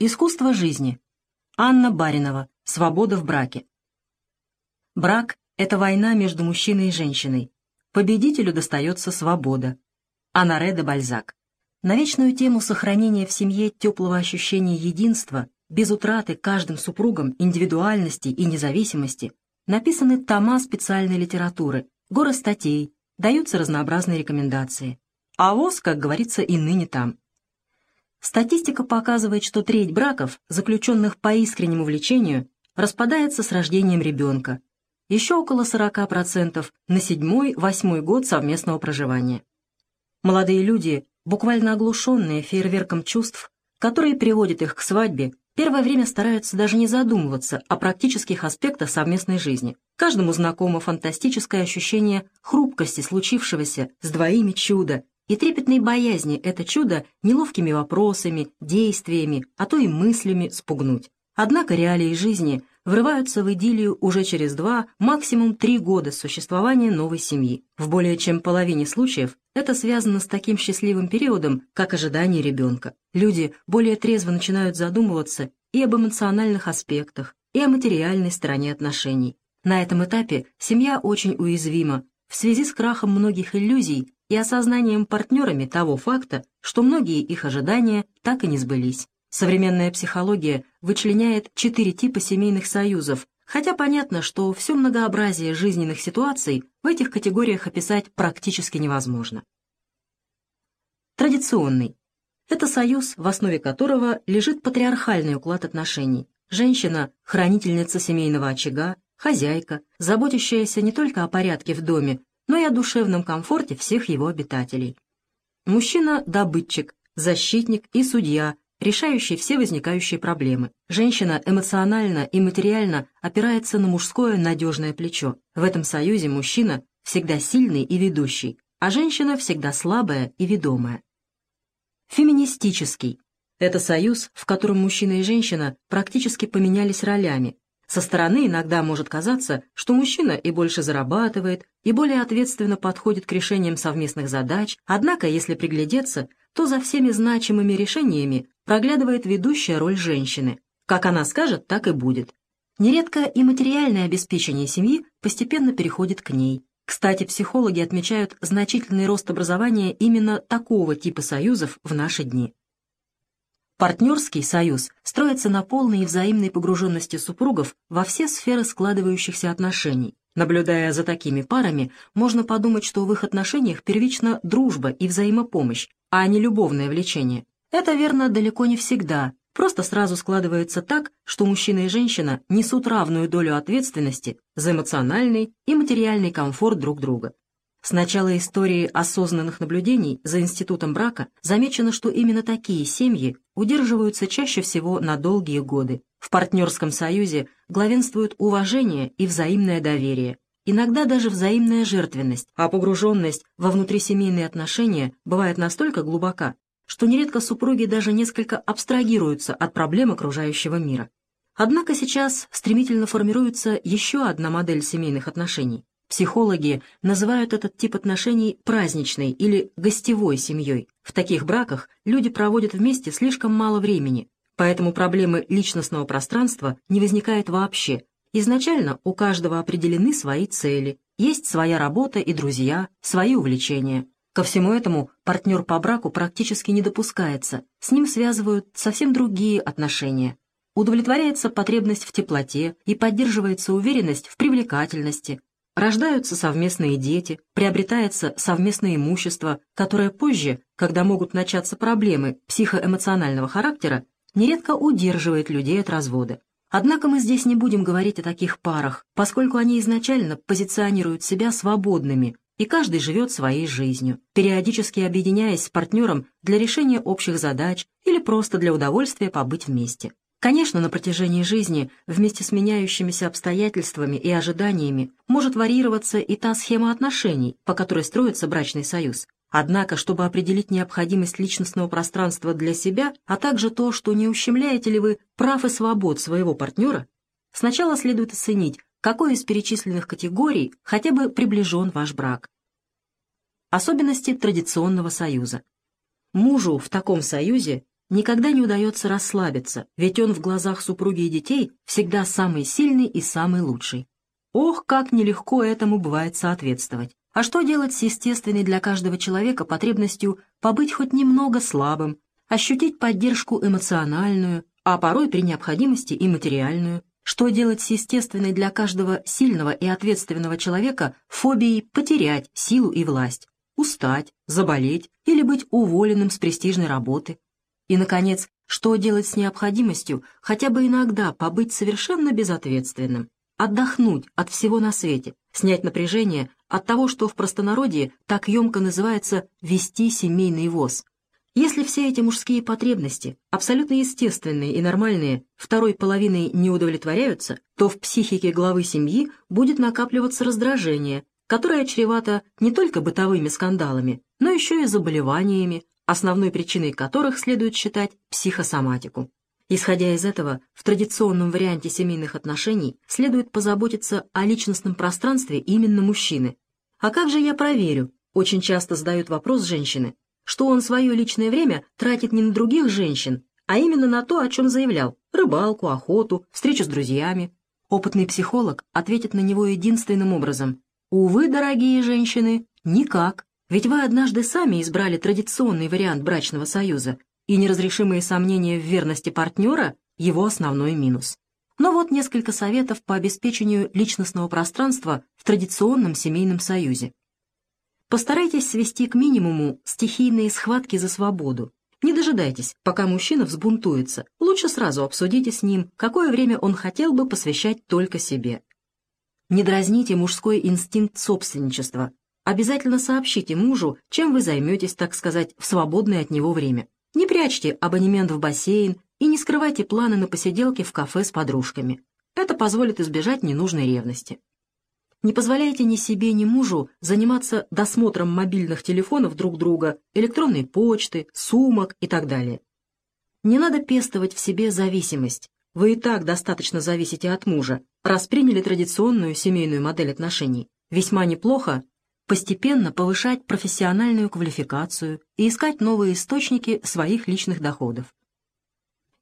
Искусство жизни. Анна Баринова. Свобода в браке. Брак — это война между мужчиной и женщиной. Победителю достается свобода. Анаре де Бальзак. На вечную тему сохранения в семье теплого ощущения единства, без утраты каждым супругом индивидуальности и независимости, написаны тома специальной литературы, горы статей, даются разнообразные рекомендации. А ВОЗ, как говорится, и ныне там. Статистика показывает, что треть браков, заключенных по искреннему влечению, распадается с рождением ребенка. Еще около 40% на седьмой-восьмой год совместного проживания. Молодые люди, буквально оглушенные фейерверком чувств, которые приводят их к свадьбе, первое время стараются даже не задумываться о практических аспектах совместной жизни. Каждому знакомо фантастическое ощущение хрупкости случившегося с двоими чуда и трепетной боязни это чудо неловкими вопросами, действиями, а то и мыслями спугнуть. Однако реалии жизни врываются в идиллию уже через два, максимум три года существования новой семьи. В более чем половине случаев это связано с таким счастливым периодом, как ожидание ребенка. Люди более трезво начинают задумываться и об эмоциональных аспектах, и о материальной стороне отношений. На этом этапе семья очень уязвима в связи с крахом многих иллюзий и осознанием партнерами того факта, что многие их ожидания так и не сбылись. Современная психология вычленяет четыре типа семейных союзов, хотя понятно, что все многообразие жизненных ситуаций в этих категориях описать практически невозможно. Традиционный. Это союз, в основе которого лежит патриархальный уклад отношений. Женщина – хранительница семейного очага, хозяйка, заботящаяся не только о порядке в доме, но и о душевном комфорте всех его обитателей. Мужчина – добытчик, защитник и судья, решающий все возникающие проблемы. Женщина эмоционально и материально опирается на мужское надежное плечо. В этом союзе мужчина всегда сильный и ведущий, а женщина всегда слабая и ведомая. Феминистический – это союз, в котором мужчина и женщина практически поменялись ролями, со стороны иногда может казаться, что мужчина и больше зарабатывает, и более ответственно подходит к решениям совместных задач, однако, если приглядеться, то за всеми значимыми решениями проглядывает ведущая роль женщины. Как она скажет, так и будет. Нередко и материальное обеспечение семьи постепенно переходит к ней. Кстати, психологи отмечают значительный рост образования именно такого типа союзов в наши дни. Партнерский союз строится на полной и взаимной погруженности супругов во все сферы складывающихся отношений. Наблюдая за такими парами, можно подумать, что в их отношениях первична дружба и взаимопомощь, а не любовное влечение. Это верно далеко не всегда. Просто сразу складывается так, что мужчина и женщина несут равную долю ответственности за эмоциональный и материальный комфорт друг друга. С начала истории осознанных наблюдений за институтом брака замечено, что именно такие семьи удерживаются чаще всего на долгие годы. В партнерском союзе главенствуют уважение и взаимное доверие, иногда даже взаимная жертвенность, а погруженность во внутрисемейные отношения бывает настолько глубока, что нередко супруги даже несколько абстрагируются от проблем окружающего мира. Однако сейчас стремительно формируется еще одна модель семейных отношений Психологи называют этот тип отношений праздничной или гостевой семьей. В таких браках люди проводят вместе слишком мало времени, поэтому проблемы личностного пространства не возникает вообще. Изначально у каждого определены свои цели, есть своя работа и друзья, свои увлечения. Ко всему этому партнер по браку практически не допускается, с ним связывают совсем другие отношения. Удовлетворяется потребность в теплоте и поддерживается уверенность в привлекательности, Рождаются совместные дети, приобретается совместное имущество, которое позже, когда могут начаться проблемы психоэмоционального характера, нередко удерживает людей от развода. Однако мы здесь не будем говорить о таких парах, поскольку они изначально позиционируют себя свободными, и каждый живет своей жизнью, периодически объединяясь с партнером для решения общих задач или просто для удовольствия побыть вместе. Конечно, на протяжении жизни, вместе с меняющимися обстоятельствами и ожиданиями, может варьироваться и та схема отношений, по которой строится брачный союз. Однако, чтобы определить необходимость личностного пространства для себя, а также то, что не ущемляете ли вы прав и свобод своего партнера, сначала следует оценить, какой из перечисленных категорий хотя бы приближен ваш брак. Особенности традиционного союза. Мужу в таком союзе никогда не удается расслабиться, ведь он в глазах супруги и детей всегда самый сильный и самый лучший. Ох, как нелегко этому бывает соответствовать. А что делать с естественной для каждого человека потребностью побыть хоть немного слабым, ощутить поддержку эмоциональную, а порой при необходимости и материальную? Что делать с естественной для каждого сильного и ответственного человека фобией потерять силу и власть, устать, заболеть или быть уволенным с престижной работы? И, наконец, что делать с необходимостью хотя бы иногда побыть совершенно безответственным, отдохнуть от всего на свете, снять напряжение от того, что в простонародье так емко называется «вести семейный воз». Если все эти мужские потребности, абсолютно естественные и нормальные, второй половиной не удовлетворяются, то в психике главы семьи будет накапливаться раздражение, которое чревато не только бытовыми скандалами, но еще и заболеваниями, основной причиной которых следует считать психосоматику. Исходя из этого, в традиционном варианте семейных отношений следует позаботиться о личностном пространстве именно мужчины. А как же я проверю? Очень часто задают вопрос женщины, что он свое личное время тратит не на других женщин, а именно на то, о чем заявлял – рыбалку, охоту, встречу с друзьями. Опытный психолог ответит на него единственным образом. Увы, дорогие женщины, никак. Ведь вы однажды сами избрали традиционный вариант брачного союза, и неразрешимые сомнения в верности партнера – его основной минус. Но вот несколько советов по обеспечению личностного пространства в традиционном семейном союзе. Постарайтесь свести к минимуму стихийные схватки за свободу. Не дожидайтесь, пока мужчина взбунтуется. Лучше сразу обсудите с ним, какое время он хотел бы посвящать только себе. Не дразните мужской инстинкт собственничества. Обязательно сообщите мужу, чем вы займетесь, так сказать, в свободное от него время. Не прячьте абонемент в бассейн и не скрывайте планы на посиделки в кафе с подружками. Это позволит избежать ненужной ревности. Не позволяйте ни себе, ни мужу заниматься досмотром мобильных телефонов друг друга, электронной почты, сумок и так далее. Не надо пестовать в себе зависимость. Вы и так достаточно зависите от мужа, раз приняли традиционную семейную модель отношений. Весьма неплохо постепенно повышать профессиональную квалификацию и искать новые источники своих личных доходов.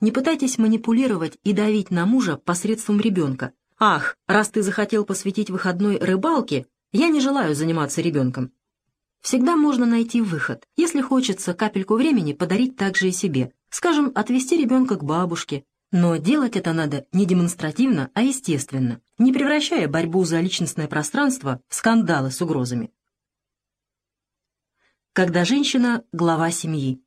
Не пытайтесь манипулировать и давить на мужа посредством ребенка. «Ах, раз ты захотел посвятить выходной рыбалке, я не желаю заниматься ребенком». Всегда можно найти выход. Если хочется капельку времени подарить также и себе. Скажем, отвезти ребенка к бабушке. Но делать это надо не демонстративно, а естественно не превращая борьбу за личностное пространство в скандалы с угрозами. Когда женщина – глава семьи.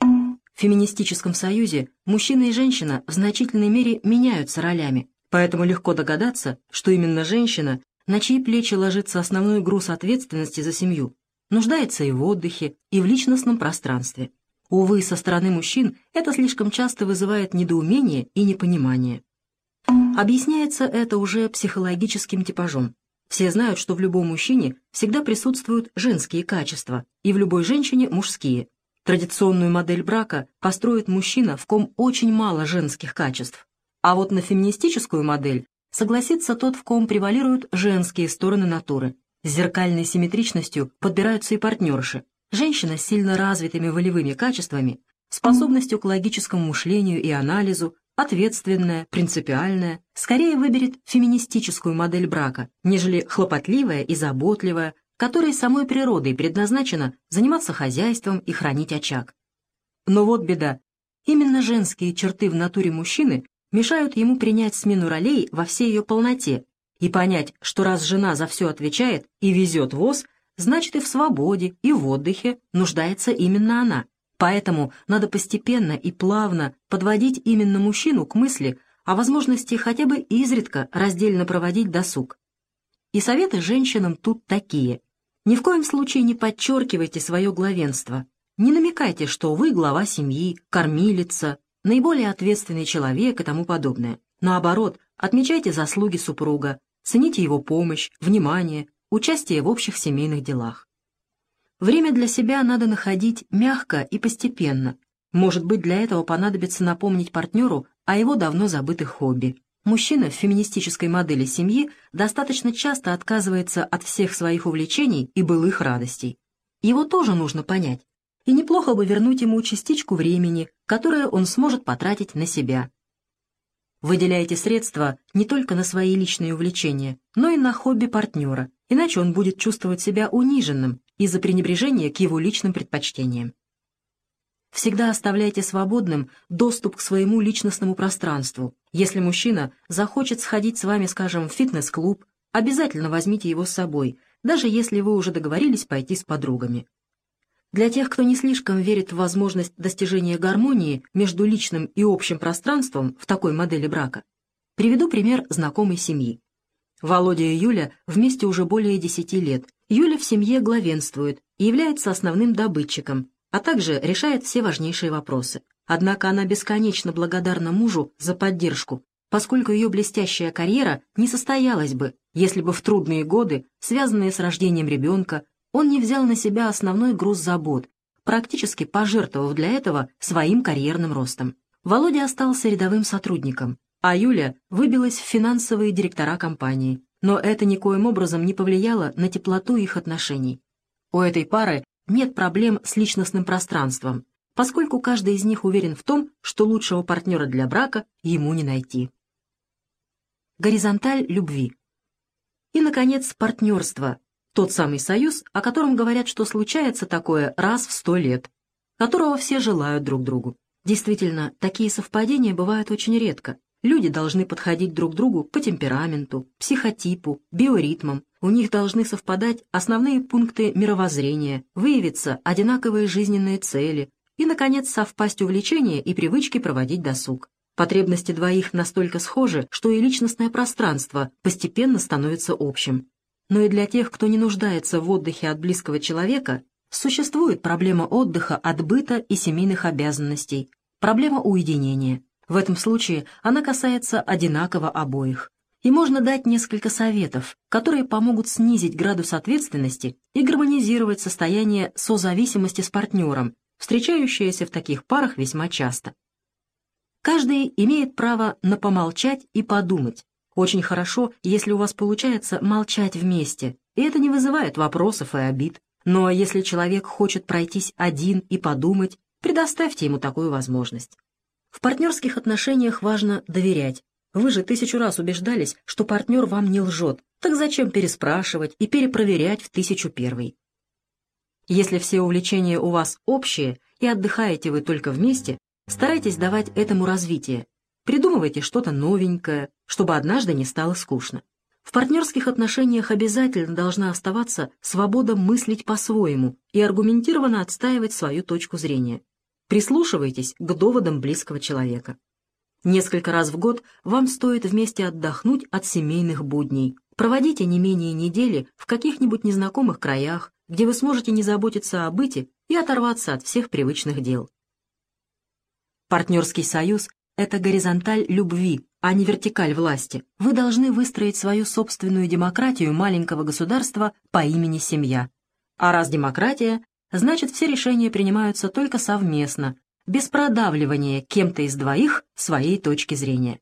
В феминистическом союзе мужчина и женщина в значительной мере меняются ролями, поэтому легко догадаться, что именно женщина, на чьи плечи ложится основной груз ответственности за семью, нуждается и в отдыхе, и в личностном пространстве. Увы, со стороны мужчин это слишком часто вызывает недоумение и непонимание. Объясняется это уже психологическим типажом. Все знают, что в любом мужчине всегда присутствуют женские качества, и в любой женщине мужские. Традиционную модель брака построит мужчина, в ком очень мало женских качеств. А вот на феминистическую модель согласится тот, в ком превалируют женские стороны натуры. С зеркальной симметричностью подбираются и партнерши. Женщина с сильно развитыми волевыми качествами, способностью к логическому мышлению и анализу, ответственная, принципиальная, скорее выберет феминистическую модель брака, нежели хлопотливая и заботливая, которой самой природой предназначено заниматься хозяйством и хранить очаг. Но вот беда. Именно женские черты в натуре мужчины мешают ему принять смену ролей во всей ее полноте и понять, что раз жена за все отвечает и везет воз, значит и в свободе, и в отдыхе нуждается именно она. Поэтому надо постепенно и плавно подводить именно мужчину к мысли о возможности хотя бы изредка раздельно проводить досуг. И советы женщинам тут такие. Ни в коем случае не подчеркивайте свое главенство. Не намекайте, что вы глава семьи, кормилица, наиболее ответственный человек и тому подобное. Наоборот, отмечайте заслуги супруга, цените его помощь, внимание, участие в общих семейных делах. Время для себя надо находить мягко и постепенно. Может быть, для этого понадобится напомнить партнеру о его давно забытых хобби. Мужчина в феминистической модели семьи достаточно часто отказывается от всех своих увлечений и былых радостей. Его тоже нужно понять. и неплохо бы вернуть ему частичку времени, которое он сможет потратить на себя. Выделяйте средства не только на свои личные увлечения, но и на хобби партнера, иначе он будет чувствовать себя униженным из-за пренебрежения к его личным предпочтениям. Всегда оставляйте свободным доступ к своему личностному пространству. Если мужчина захочет сходить с вами, скажем, в фитнес-клуб, обязательно возьмите его с собой, даже если вы уже договорились пойти с подругами. Для тех, кто не слишком верит в возможность достижения гармонии между личным и общим пространством в такой модели брака, приведу пример знакомой семьи. Володя и Юля вместе уже более 10 лет. Юля в семье главенствует и является основным добытчиком, а также решает все важнейшие вопросы. Однако она бесконечно благодарна мужу за поддержку, поскольку ее блестящая карьера не состоялась бы, если бы в трудные годы, связанные с рождением ребенка, он не взял на себя основной груз забот, практически пожертвовав для этого своим карьерным ростом. Володя остался рядовым сотрудником, а Юля выбилась в финансовые директора компании. Но это никоим образом не повлияло на теплоту их отношений. У этой пары нет проблем с личностным пространством, поскольку каждый из них уверен в том, что лучшего партнера для брака ему не найти. Горизонталь любви. И, наконец, партнерство, тот самый союз, о котором говорят, что случается такое раз в сто лет, которого все желают друг другу. Действительно, такие совпадения бывают очень редко. Люди должны подходить друг другу по темпераменту, психотипу, биоритмам. У них должны совпадать основные пункты мировоззрения, выявиться одинаковые жизненные цели и, наконец, совпасть увлечения и привычки проводить досуг. Потребности двоих настолько схожи, что и личностное пространство постепенно становится общим но и для тех, кто не нуждается в отдыхе от близкого человека, существует проблема отдыха от быта и семейных обязанностей, проблема уединения. В этом случае она касается одинаково обоих. И можно дать несколько советов, которые помогут снизить градус ответственности и гармонизировать состояние созависимости с партнером, встречающееся в таких парах весьма часто. Каждый имеет право на помолчать и подумать, очень хорошо, если у вас получается молчать вместе, и это не вызывает вопросов и обид. Но если человек хочет пройтись один и подумать, предоставьте ему такую возможность. В партнерских отношениях важно доверять. Вы же тысячу раз убеждались, что партнер вам не лжет, так зачем переспрашивать и перепроверять в тысячу первый? Если все увлечения у вас общие и отдыхаете вы только вместе, старайтесь давать этому развитие, Придумывайте что-то новенькое, чтобы однажды не стало скучно. В партнерских отношениях обязательно должна оставаться свобода мыслить по-своему и аргументированно отстаивать свою точку зрения. Прислушивайтесь к доводам близкого человека. Несколько раз в год вам стоит вместе отдохнуть от семейных будней. Проводите не менее недели в каких-нибудь незнакомых краях, где вы сможете не заботиться о быте и оторваться от всех привычных дел. Партнерский союз это горизонталь любви, а не вертикаль власти. Вы должны выстроить свою собственную демократию маленького государства по имени семья. А раз демократия, значит все решения принимаются только совместно, без продавливания кем-то из двоих своей точки зрения.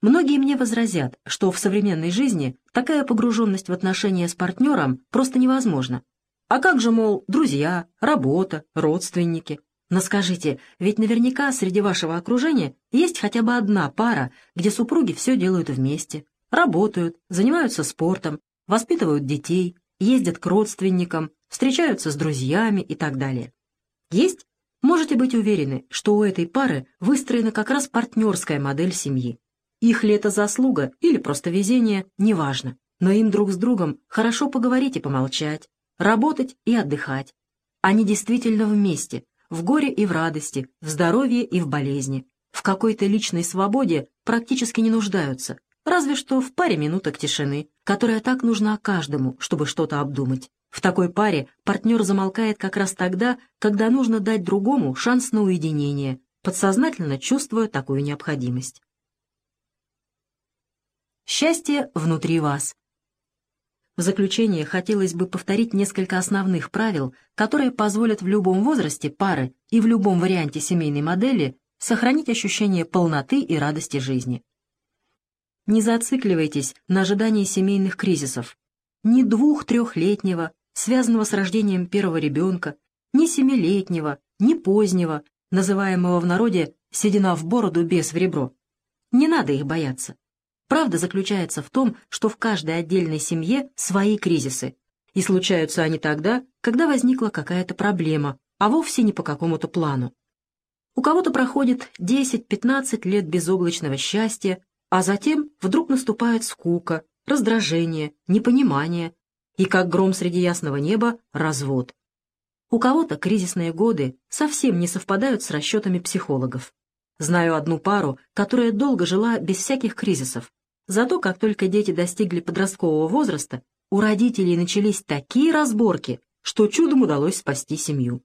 Многие мне возразят, что в современной жизни такая погруженность в отношения с партнером просто невозможна. А как же, мол, друзья, работа, родственники? Но скажите, ведь наверняка среди вашего окружения есть хотя бы одна пара, где супруги все делают вместе, работают, занимаются спортом, воспитывают детей, ездят к родственникам, встречаются с друзьями и так далее. Есть? Можете быть уверены, что у этой пары выстроена как раз партнерская модель семьи. Их ли это заслуга или просто везение, неважно. Но им друг с другом хорошо поговорить и помолчать, работать и отдыхать. Они действительно вместе, в горе и в радости, в здоровье и в болезни. В какой-то личной свободе практически не нуждаются, разве что в паре минуток тишины, которая так нужна каждому, чтобы что-то обдумать. В такой паре партнер замолкает как раз тогда, когда нужно дать другому шанс на уединение, подсознательно чувствуя такую необходимость. Счастье внутри вас. В заключение хотелось бы повторить несколько основных правил, которые позволят в любом возрасте пары и в любом варианте семейной модели сохранить ощущение полноты и радости жизни. Не зацикливайтесь на ожидании семейных кризисов, ни двух-трехлетнего, связанного с рождением первого ребенка, ни семилетнего, ни позднего, называемого в народе «седина в бороду, без в ребро». Не надо их бояться. Правда заключается в том, что в каждой отдельной семье свои кризисы, и случаются они тогда, когда возникла какая-то проблема, а вовсе не по какому-то плану. У кого-то проходит 10-15 лет безоблачного счастья, а затем вдруг наступает скука, раздражение, непонимание и, как гром среди ясного неба, развод. У кого-то кризисные годы совсем не совпадают с расчетами психологов. Знаю одну пару, которая долго жила без всяких кризисов. Зато как только дети достигли подросткового возраста, у родителей начались такие разборки, что чудом удалось спасти семью.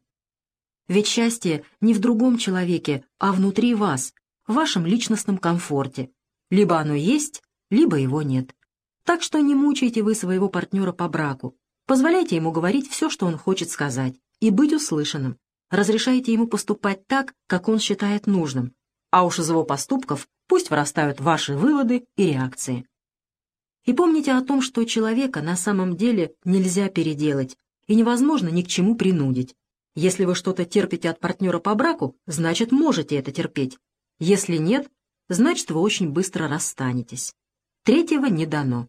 Ведь счастье не в другом человеке, а внутри вас, в вашем личностном комфорте. Либо оно есть, либо его нет. Так что не мучайте вы своего партнера по браку. Позволяйте ему говорить все, что он хочет сказать, и быть услышанным. Разрешайте ему поступать так, как он считает нужным. А уж из его поступков пусть вырастают ваши выводы и реакции. И помните о том, что человека на самом деле нельзя переделать и невозможно ни к чему принудить. Если вы что-то терпите от партнера по браку, значит, можете это терпеть. Если нет, значит, вы очень быстро расстанетесь. Третьего не дано.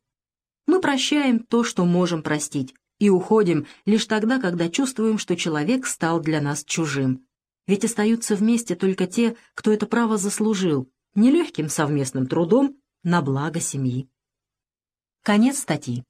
Мы прощаем то, что можем простить, и уходим лишь тогда, когда чувствуем, что человек стал для нас чужим. Ведь остаются вместе только те, кто это право заслужил, нелегким совместным трудом на благо семьи. Конец статьи.